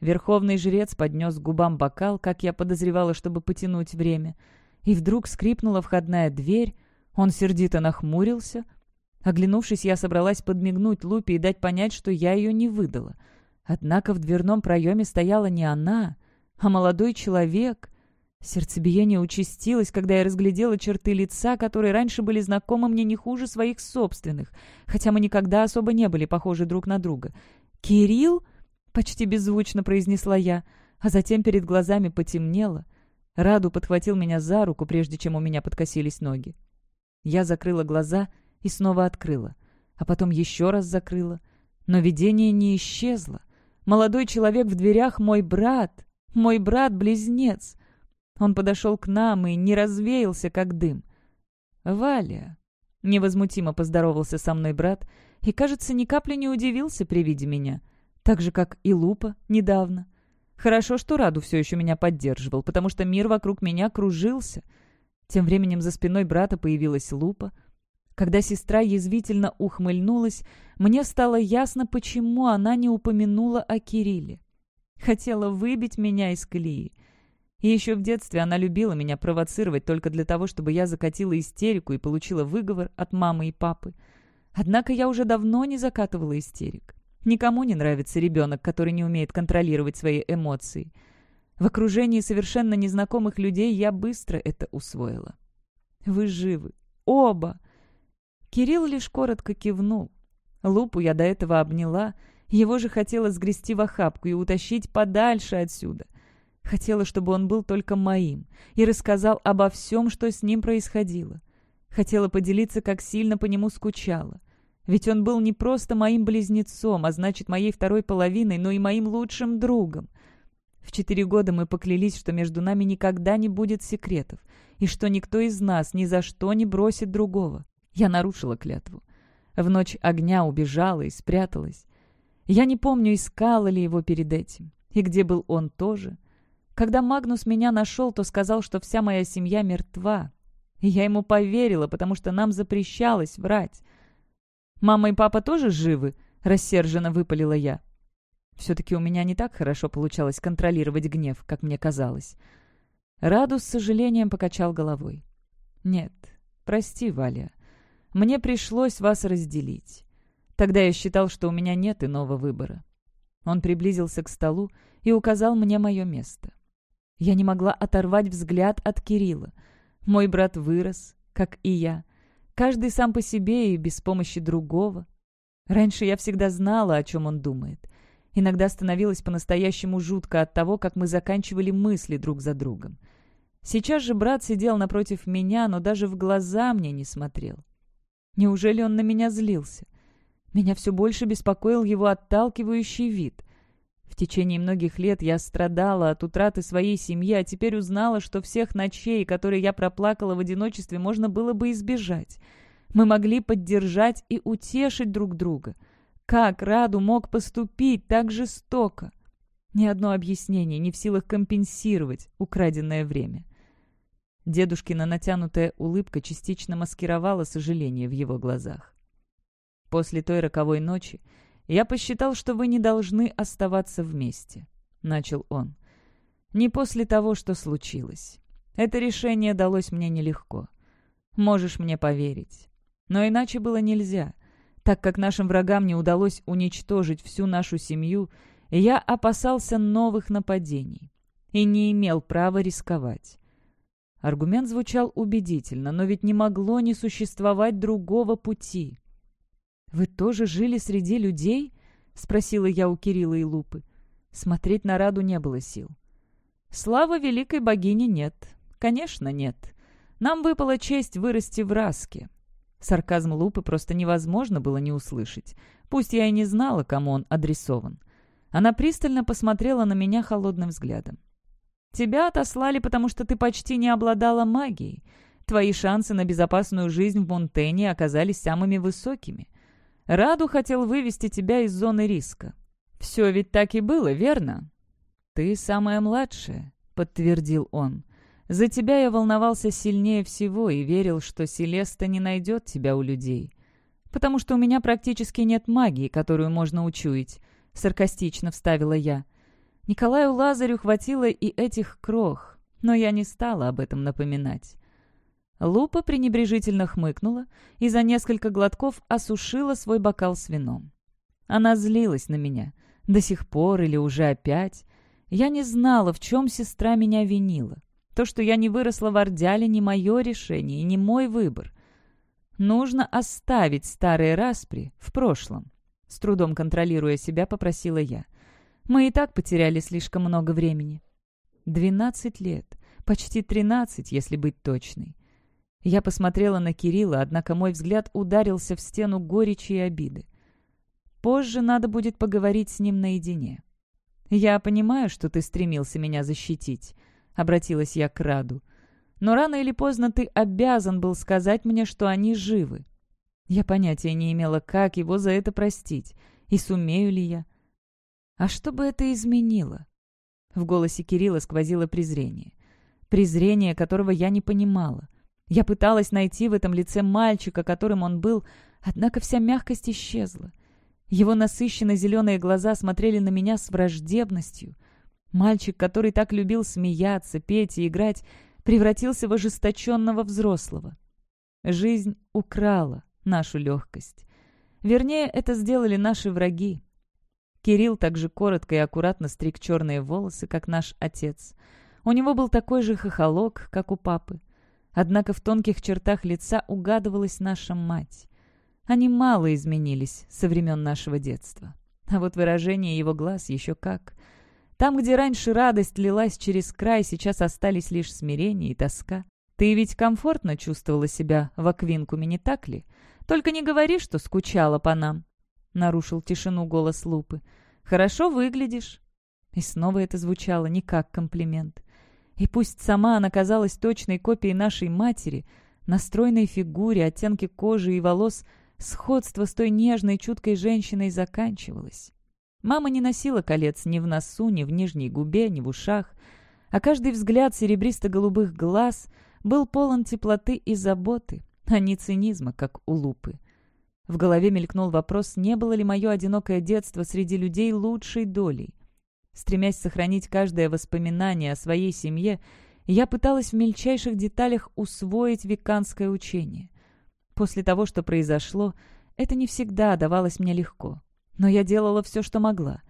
Верховный жрец поднес губам бокал, как я подозревала, чтобы потянуть время. И вдруг скрипнула входная дверь. Он сердито нахмурился. Оглянувшись, я собралась подмигнуть Лупе и дать понять, что я ее не выдала — Однако в дверном проеме стояла не она, а молодой человек. Сердцебиение участилось, когда я разглядела черты лица, которые раньше были знакомы мне не хуже своих собственных, хотя мы никогда особо не были похожи друг на друга. «Кирилл?» — почти беззвучно произнесла я, а затем перед глазами потемнело. Раду подхватил меня за руку, прежде чем у меня подкосились ноги. Я закрыла глаза и снова открыла, а потом еще раз закрыла. Но видение не исчезло. Молодой человек в дверях — мой брат, мой брат-близнец. Он подошел к нам и не развеялся, как дым. «Валя», — невозмутимо поздоровался со мной брат, и, кажется, ни капли не удивился при виде меня, так же, как и Лупа недавно. Хорошо, что Раду все еще меня поддерживал, потому что мир вокруг меня кружился. Тем временем за спиной брата появилась Лупа — когда сестра язвительно ухмыльнулась, мне стало ясно, почему она не упомянула о Кирилле. Хотела выбить меня из колеи. И еще в детстве она любила меня провоцировать только для того, чтобы я закатила истерику и получила выговор от мамы и папы. Однако я уже давно не закатывала истерик. Никому не нравится ребенок, который не умеет контролировать свои эмоции. В окружении совершенно незнакомых людей я быстро это усвоила. «Вы живы. Оба!» Кирилл лишь коротко кивнул. Лупу я до этого обняла, его же хотела сгрести в охапку и утащить подальше отсюда. Хотела, чтобы он был только моим и рассказал обо всем, что с ним происходило. Хотела поделиться, как сильно по нему скучала. Ведь он был не просто моим близнецом, а значит, моей второй половиной, но и моим лучшим другом. В четыре года мы поклялись, что между нами никогда не будет секретов, и что никто из нас ни за что не бросит другого. Я нарушила клятву. В ночь огня убежала и спряталась. Я не помню, искала ли его перед этим, и где был он тоже. Когда Магнус меня нашел, то сказал, что вся моя семья мертва. И я ему поверила, потому что нам запрещалось врать. «Мама и папа тоже живы?» — рассерженно выпалила я. Все-таки у меня не так хорошо получалось контролировать гнев, как мне казалось. Раду с сожалением покачал головой. «Нет, прости, Валя. Мне пришлось вас разделить. Тогда я считал, что у меня нет иного выбора. Он приблизился к столу и указал мне мое место. Я не могла оторвать взгляд от Кирилла. Мой брат вырос, как и я. Каждый сам по себе и без помощи другого. Раньше я всегда знала, о чем он думает. Иногда становилось по-настоящему жутко от того, как мы заканчивали мысли друг за другом. Сейчас же брат сидел напротив меня, но даже в глаза мне не смотрел. Неужели он на меня злился? Меня все больше беспокоил его отталкивающий вид. В течение многих лет я страдала от утраты своей семьи, а теперь узнала, что всех ночей, которые я проплакала в одиночестве, можно было бы избежать. Мы могли поддержать и утешить друг друга. Как Раду мог поступить так жестоко? Ни одно объяснение не в силах компенсировать украденное время. Дедушкина натянутая улыбка частично маскировала сожаление в его глазах. «После той роковой ночи я посчитал, что вы не должны оставаться вместе», — начал он. «Не после того, что случилось. Это решение далось мне нелегко. Можешь мне поверить. Но иначе было нельзя. Так как нашим врагам не удалось уничтожить всю нашу семью, я опасался новых нападений и не имел права рисковать. Аргумент звучал убедительно, но ведь не могло не существовать другого пути. «Вы тоже жили среди людей?» — спросила я у Кирилла и Лупы. Смотреть на Раду не было сил. «Слава великой богине нет. Конечно, нет. Нам выпала честь вырасти в Раске». Сарказм Лупы просто невозможно было не услышать. Пусть я и не знала, кому он адресован. Она пристально посмотрела на меня холодным взглядом. Тебя отослали, потому что ты почти не обладала магией. Твои шансы на безопасную жизнь в Монтене оказались самыми высокими. Раду хотел вывести тебя из зоны риска. Все ведь так и было, верно? Ты самая младшая, подтвердил он. За тебя я волновался сильнее всего и верил, что Селеста не найдет тебя у людей. Потому что у меня практически нет магии, которую можно учуять, саркастично вставила я. Николаю Лазарю хватило и этих крох, но я не стала об этом напоминать. Лупа пренебрежительно хмыкнула и за несколько глотков осушила свой бокал с вином. Она злилась на меня. До сих пор или уже опять. Я не знала, в чем сестра меня винила. То, что я не выросла в Ордяле, не мое решение и не мой выбор. Нужно оставить старые распри в прошлом. С трудом контролируя себя, попросила я. Мы и так потеряли слишком много времени. Двенадцать лет. Почти тринадцать, если быть точной. Я посмотрела на Кирилла, однако мой взгляд ударился в стену горечи и обиды. Позже надо будет поговорить с ним наедине. «Я понимаю, что ты стремился меня защитить», — обратилась я к Раду. «Но рано или поздно ты обязан был сказать мне, что они живы». Я понятия не имела, как его за это простить, и сумею ли я. А что бы это изменило? В голосе Кирилла сквозило презрение. Презрение, которого я не понимала. Я пыталась найти в этом лице мальчика, которым он был, однако вся мягкость исчезла. Его насыщенно зеленые глаза смотрели на меня с враждебностью. Мальчик, который так любил смеяться, петь и играть, превратился в ожесточенного взрослого. Жизнь украла нашу легкость. Вернее, это сделали наши враги, Кирилл также коротко и аккуратно стриг черные волосы, как наш отец. У него был такой же хохолок, как у папы. Однако в тонких чертах лица угадывалась наша мать. Они мало изменились со времен нашего детства. А вот выражение его глаз еще как. Там, где раньше радость лилась через край, сейчас остались лишь смирение и тоска. Ты ведь комфортно чувствовала себя в Аквинкуме, не так ли? Только не говори, что скучала по нам. — нарушил тишину голос Лупы. «Хорошо выглядишь». И снова это звучало не как комплимент. И пусть сама она казалась точной копией нашей матери, на стройной фигуре, оттенке кожи и волос, сходство с той нежной, чуткой женщиной заканчивалось. Мама не носила колец ни в носу, ни в нижней губе, ни в ушах, а каждый взгляд серебристо-голубых глаз был полон теплоты и заботы, а не цинизма, как у Лупы. В голове мелькнул вопрос, не было ли мое одинокое детство среди людей лучшей долей. Стремясь сохранить каждое воспоминание о своей семье, я пыталась в мельчайших деталях усвоить веканское учение. После того, что произошло, это не всегда давалось мне легко. Но я делала все, что могла.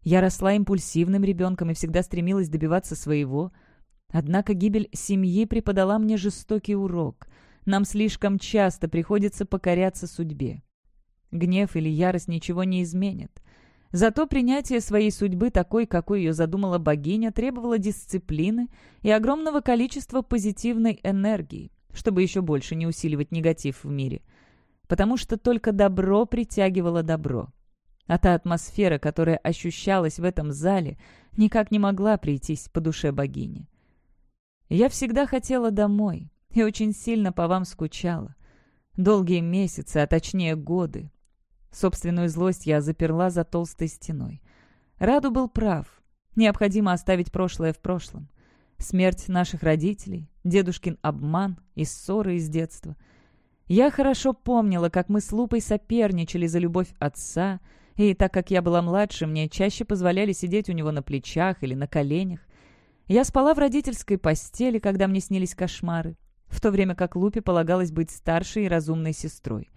Я росла импульсивным ребенком и всегда стремилась добиваться своего. Однако гибель семьи преподала мне жестокий урок. Нам слишком часто приходится покоряться судьбе. Гнев или ярость ничего не изменят. Зато принятие своей судьбы такой, какой ее задумала богиня, требовало дисциплины и огромного количества позитивной энергии, чтобы еще больше не усиливать негатив в мире. Потому что только добро притягивало добро. А та атмосфера, которая ощущалась в этом зале, никак не могла прийтись по душе богини. Я всегда хотела домой и очень сильно по вам скучала. Долгие месяцы, а точнее годы. Собственную злость я заперла за толстой стеной. Раду был прав. Необходимо оставить прошлое в прошлом. Смерть наших родителей, дедушкин обман и ссоры из детства. Я хорошо помнила, как мы с Лупой соперничали за любовь отца, и так как я была младше, мне чаще позволяли сидеть у него на плечах или на коленях. Я спала в родительской постели, когда мне снились кошмары, в то время как Лупе полагалось быть старшей и разумной сестрой.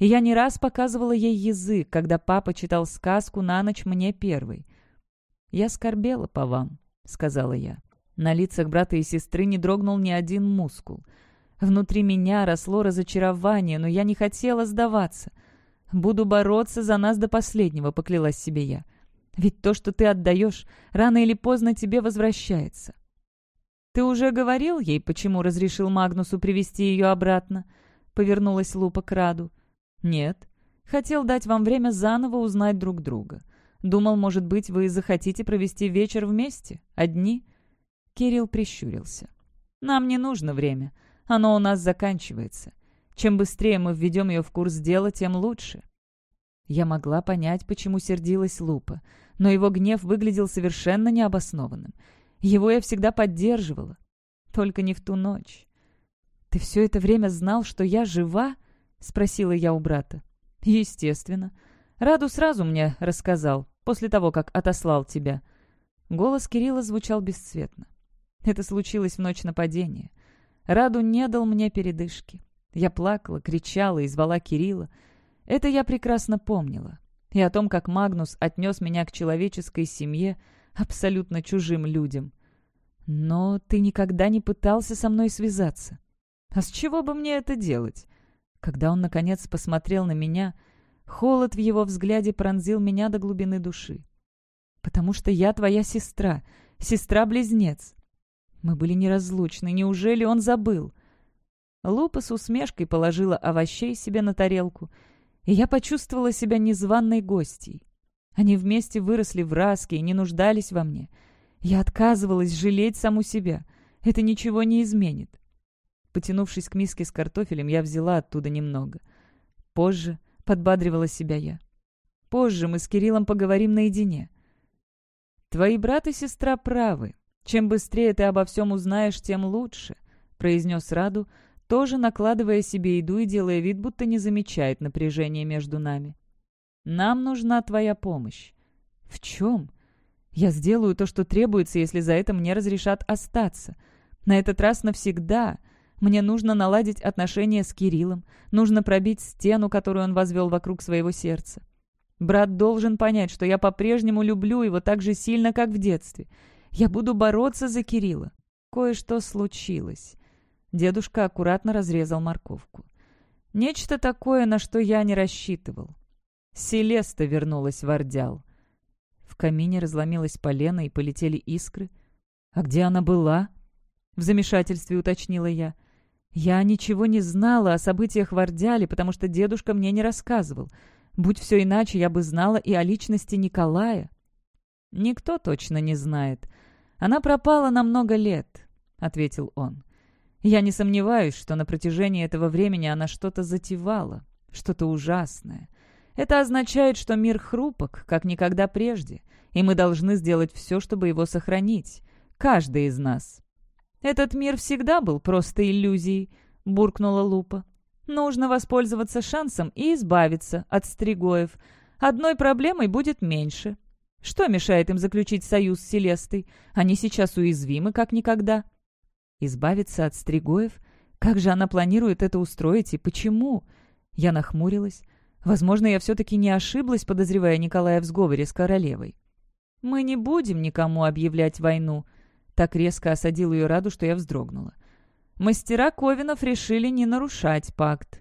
И я не раз показывала ей язык, когда папа читал сказку на ночь мне первой. «Я скорбела по вам», — сказала я. На лицах брата и сестры не дрогнул ни один мускул. Внутри меня росло разочарование, но я не хотела сдаваться. «Буду бороться за нас до последнего», — поклялась себе я. «Ведь то, что ты отдаешь, рано или поздно тебе возвращается». «Ты уже говорил ей, почему разрешил Магнусу привести ее обратно?» — повернулась Лупа к Раду. «Нет. Хотел дать вам время заново узнать друг друга. Думал, может быть, вы захотите провести вечер вместе? Одни?» Кирилл прищурился. «Нам не нужно время. Оно у нас заканчивается. Чем быстрее мы введем ее в курс дела, тем лучше». Я могла понять, почему сердилась Лупа, но его гнев выглядел совершенно необоснованным. Его я всегда поддерживала. Только не в ту ночь. «Ты все это время знал, что я жива?» — спросила я у брата. «Естественно. Раду сразу мне рассказал, после того, как отослал тебя». Голос Кирилла звучал бесцветно. Это случилось в ночь нападения. Раду не дал мне передышки. Я плакала, кричала и звала Кирилла. Это я прекрасно помнила. И о том, как Магнус отнес меня к человеческой семье, абсолютно чужим людям. Но ты никогда не пытался со мной связаться. А с чего бы мне это делать? Когда он, наконец, посмотрел на меня, холод в его взгляде пронзил меня до глубины души. «Потому что я твоя сестра, сестра-близнец. Мы были неразлучны, неужели он забыл?» Лупа с усмешкой положила овощей себе на тарелку, и я почувствовала себя незваной гостьей. Они вместе выросли в раске и не нуждались во мне. Я отказывалась жалеть саму себя. Это ничего не изменит. Потянувшись к миске с картофелем, я взяла оттуда немного. Позже подбадривала себя я. Позже мы с Кириллом поговорим наедине. «Твои брат и сестра правы. Чем быстрее ты обо всем узнаешь, тем лучше», — произнес Раду, тоже накладывая себе еду и делая вид, будто не замечает напряжения между нами. «Нам нужна твоя помощь». «В чем?» «Я сделаю то, что требуется, если за это мне разрешат остаться. На этот раз навсегда. Мне нужно наладить отношения с Кириллом, нужно пробить стену, которую он возвел вокруг своего сердца. Брат должен понять, что я по-прежнему люблю его так же сильно, как в детстве. Я буду бороться за Кирилла. Кое-что случилось. Дедушка аккуратно разрезал морковку. Нечто такое, на что я не рассчитывал. Селеста вернулась в Ордял. В камине разломилась полено и полетели искры. «А где она была?» В замешательстве уточнила я. Я ничего не знала о событиях в Ордяле, потому что дедушка мне не рассказывал. Будь все иначе, я бы знала и о личности Николая. Никто точно не знает. Она пропала на много лет, — ответил он. Я не сомневаюсь, что на протяжении этого времени она что-то затевала, что-то ужасное. Это означает, что мир хрупок, как никогда прежде, и мы должны сделать все, чтобы его сохранить. Каждый из нас. «Этот мир всегда был просто иллюзией», — буркнула Лупа. «Нужно воспользоваться шансом и избавиться от Стригоев. Одной проблемой будет меньше. Что мешает им заключить союз с Селестой? Они сейчас уязвимы, как никогда». Избавиться от Стригоев? Как же она планирует это устроить и почему? Я нахмурилась. Возможно, я все-таки не ошиблась, подозревая Николая в сговоре с королевой. «Мы не будем никому объявлять войну», — так резко осадил ее Раду, что я вздрогнула. Мастера Ковинов решили не нарушать пакт.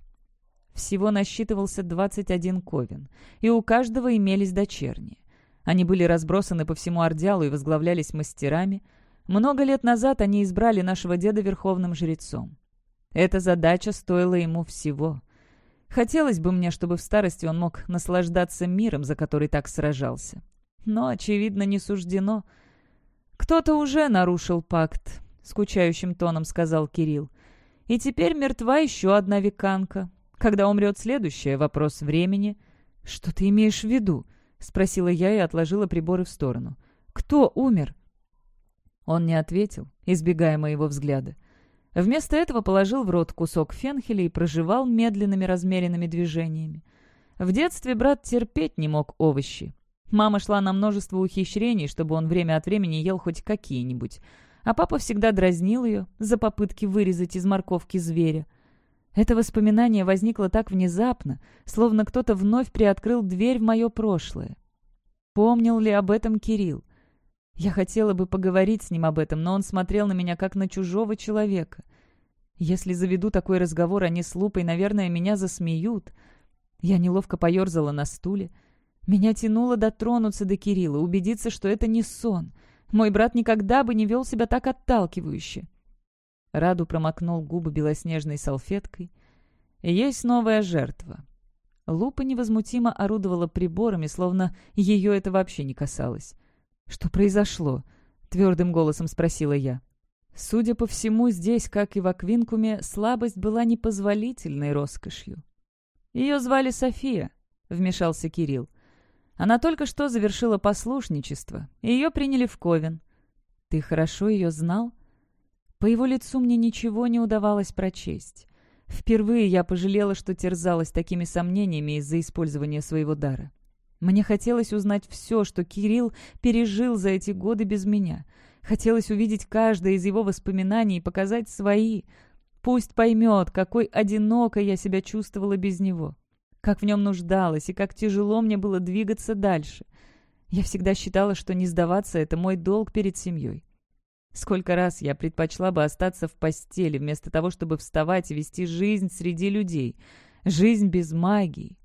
всего насчитывался 21 ковен, и у каждого имелись дочерние. Они были разбросаны по всему Ордялу и возглавлялись мастерами. Много лет назад они избрали нашего деда верховным жрецом. Эта задача стоила ему всего. Хотелось бы мне, чтобы в старости он мог наслаждаться миром, за который так сражался. Но, очевидно, не суждено. «Кто-то уже нарушил пакт», — скучающим тоном сказал Кирилл. «И теперь мертва еще одна веканка. Когда умрет следующая, вопрос времени». «Что ты имеешь в виду?» — спросила я и отложила приборы в сторону. «Кто умер?» Он не ответил, избегая моего взгляда. Вместо этого положил в рот кусок фенхеля и проживал медленными размеренными движениями. В детстве брат терпеть не мог овощи. Мама шла на множество ухищрений, чтобы он время от времени ел хоть какие-нибудь. А папа всегда дразнил ее за попытки вырезать из морковки зверя. Это воспоминание возникло так внезапно, словно кто-то вновь приоткрыл дверь в мое прошлое. Помнил ли об этом Кирилл? Я хотела бы поговорить с ним об этом, но он смотрел на меня как на чужого человека. Если заведу такой разговор, они с Лупой, наверное, меня засмеют. Я неловко поерзала на стуле. Меня тянуло дотронуться до Кирилла, убедиться, что это не сон. Мой брат никогда бы не вел себя так отталкивающе. Раду промокнул губы белоснежной салфеткой. «Есть новая жертва». Лупа невозмутимо орудовала приборами, словно ее это вообще не касалось. «Что произошло?» — твердым голосом спросила я. Судя по всему, здесь, как и в Аквинкуме, слабость была непозволительной роскошью. «Ее звали София», — вмешался Кирилл. «Она только что завершила послушничество, и ее приняли в Ковен». «Ты хорошо ее знал?» По его лицу мне ничего не удавалось прочесть. Впервые я пожалела, что терзалась такими сомнениями из-за использования своего дара. Мне хотелось узнать все, что Кирилл пережил за эти годы без меня. Хотелось увидеть каждое из его воспоминаний и показать свои. Пусть поймет, какой одинокой я себя чувствовала без него. Как в нем нуждалась и как тяжело мне было двигаться дальше. Я всегда считала, что не сдаваться — это мой долг перед семьей. Сколько раз я предпочла бы остаться в постели, вместо того, чтобы вставать и вести жизнь среди людей. Жизнь без магии.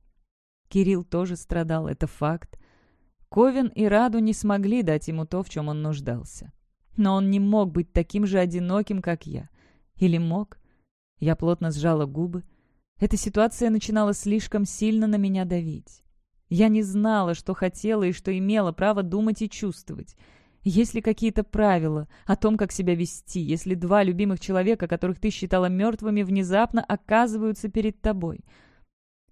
Кирилл тоже страдал, это факт. Ковен и Раду не смогли дать ему то, в чем он нуждался. Но он не мог быть таким же одиноким, как я. Или мог? Я плотно сжала губы. Эта ситуация начинала слишком сильно на меня давить. Я не знала, что хотела и что имела право думать и чувствовать. Есть ли какие-то правила о том, как себя вести, если два любимых человека, которых ты считала мертвыми, внезапно оказываются перед тобой?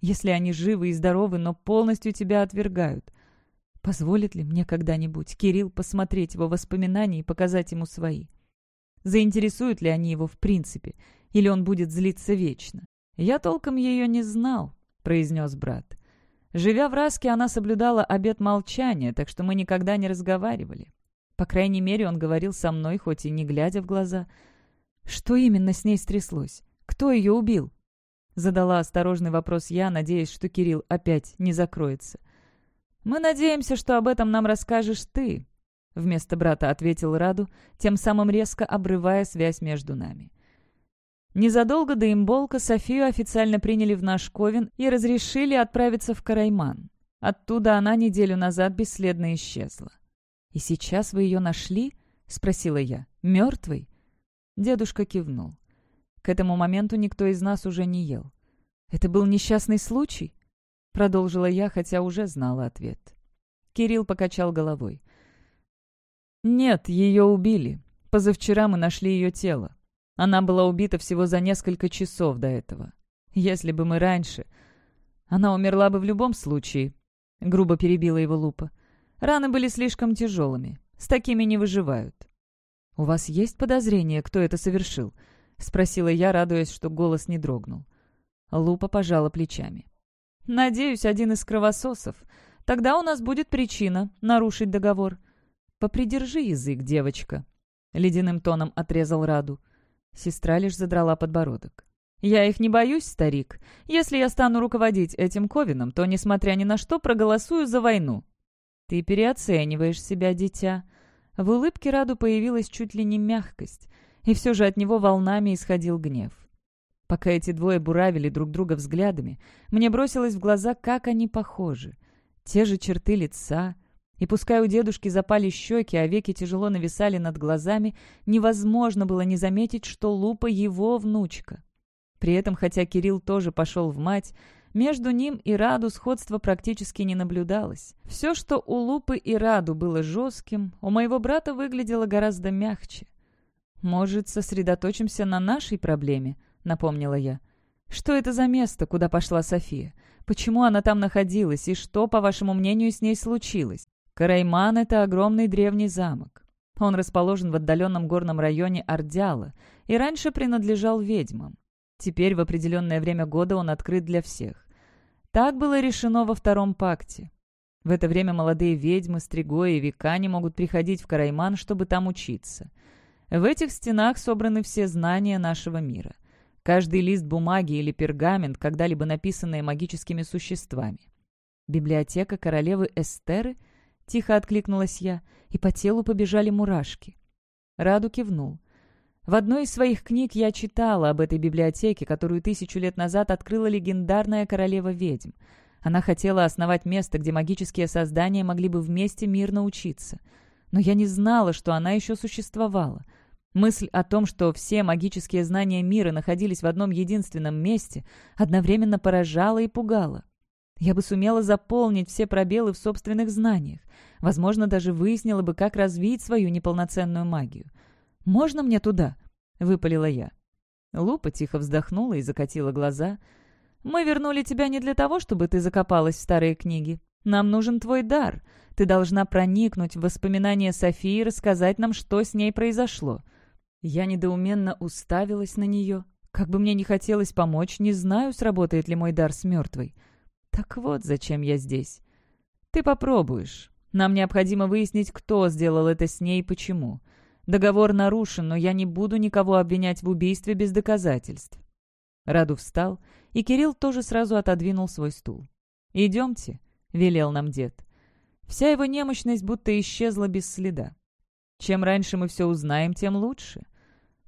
Если они живы и здоровы, но полностью тебя отвергают? Позволит ли мне когда-нибудь Кирилл посмотреть его воспоминания и показать ему свои? Заинтересуют ли они его в принципе? Или он будет злиться вечно? «Я толком ее не знал», — произнес брат. Живя в Раске, она соблюдала обет молчания, так что мы никогда не разговаривали. По крайней мере, он говорил со мной, хоть и не глядя в глаза. Что именно с ней стряслось? Кто ее убил? Задала осторожный вопрос я, надеясь, что Кирилл опять не закроется. «Мы надеемся, что об этом нам расскажешь ты», — вместо брата ответил Раду, тем самым резко обрывая связь между нами. Незадолго до имболка Софию официально приняли в наш Ковен и разрешили отправиться в Карайман. Оттуда она неделю назад бесследно исчезла. «И сейчас вы ее нашли?» — спросила я. «Мертвый?» Дедушка кивнул. К этому моменту никто из нас уже не ел. «Это был несчастный случай?» — продолжила я, хотя уже знала ответ. Кирилл покачал головой. «Нет, ее убили. Позавчера мы нашли ее тело. Она была убита всего за несколько часов до этого. Если бы мы раньше... Она умерла бы в любом случае», — грубо перебила его Лупа. Раны были слишком тяжелыми. С такими не выживают. «У вас есть подозрение, кто это совершил?» — спросила я, радуясь, что голос не дрогнул. Лупа пожала плечами. «Надеюсь, один из кровососов. Тогда у нас будет причина нарушить договор». «Попридержи язык, девочка», — ледяным тоном отрезал Раду. Сестра лишь задрала подбородок. «Я их не боюсь, старик. Если я стану руководить этим Ковином, то, несмотря ни на что, проголосую за войну. «Ты переоцениваешь себя, дитя». В улыбке Раду появилась чуть ли не мягкость, и все же от него волнами исходил гнев. Пока эти двое буравили друг друга взглядами, мне бросилось в глаза, как они похожи. Те же черты лица, и пускай у дедушки запали щеки, а веки тяжело нависали над глазами, невозможно было не заметить, что Лупа его внучка. При этом, хотя Кирилл тоже пошел в мать, между ним и Раду сходства практически не наблюдалось. Все, что у Лупы и Раду было жестким, у моего брата выглядело гораздо мягче. «Может, сосредоточимся на нашей проблеме?» — напомнила я. «Что это за место, куда пошла София? Почему она там находилась, и что, по вашему мнению, с ней случилось? Карайман — это огромный древний замок. Он расположен в отдаленном горном районе Ордяла и раньше принадлежал ведьмам. Теперь в определенное время года он открыт для всех. Так было решено во втором пакте. В это время молодые ведьмы, стригои и векани могут приходить в Карайман, чтобы там учиться. В этих стенах собраны все знания нашего мира. Каждый лист бумаги или пергамент, когда-либо написанные магическими существами. Библиотека королевы Эстеры —— тихо откликнулась я, и по телу побежали мурашки. Раду кивнул. В одной из своих книг я читала об этой библиотеке, которую тысячу лет назад открыла легендарная королева ведьм. Она хотела основать место, где магические создания могли бы вместе мирно учиться. Но я не знала, что она еще существовала. Мысль о том, что все магические знания мира находились в одном единственном месте, одновременно поражала и пугала. Я бы сумела заполнить все пробелы в собственных знаниях. Возможно, даже выяснила бы, как развить свою неполноценную магию. «Можно мне туда?» — выпалила я. Лупа тихо вздохнула и закатила глаза. «Мы вернули тебя не для того, чтобы ты закопалась в старые книги. Нам нужен твой дар. Ты должна проникнуть в воспоминания Софии и рассказать нам, что с ней произошло». Я недоуменно уставилась на нее. Как бы мне не хотелось помочь, не знаю, сработает ли мой дар с мертвой. Так вот, зачем я здесь. Ты попробуешь. Нам необходимо выяснить, кто сделал это с ней и почему. Договор нарушен, но я не буду никого обвинять в убийстве без доказательств». Раду встал, и Кирилл тоже сразу отодвинул свой стул. «Идемте», — велел нам дед. Вся его немощность будто исчезла без следа. Чем раньше мы все узнаем, тем лучше.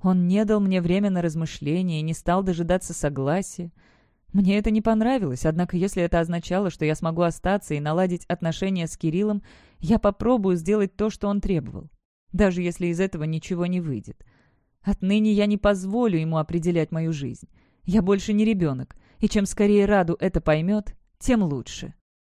Он не дал мне время на размышления и не стал дожидаться согласия. Мне это не понравилось, однако если это означало, что я смогу остаться и наладить отношения с Кириллом, я попробую сделать то, что он требовал даже если из этого ничего не выйдет. Отныне я не позволю ему определять мою жизнь. Я больше не ребенок, и чем скорее Раду это поймет, тем лучше.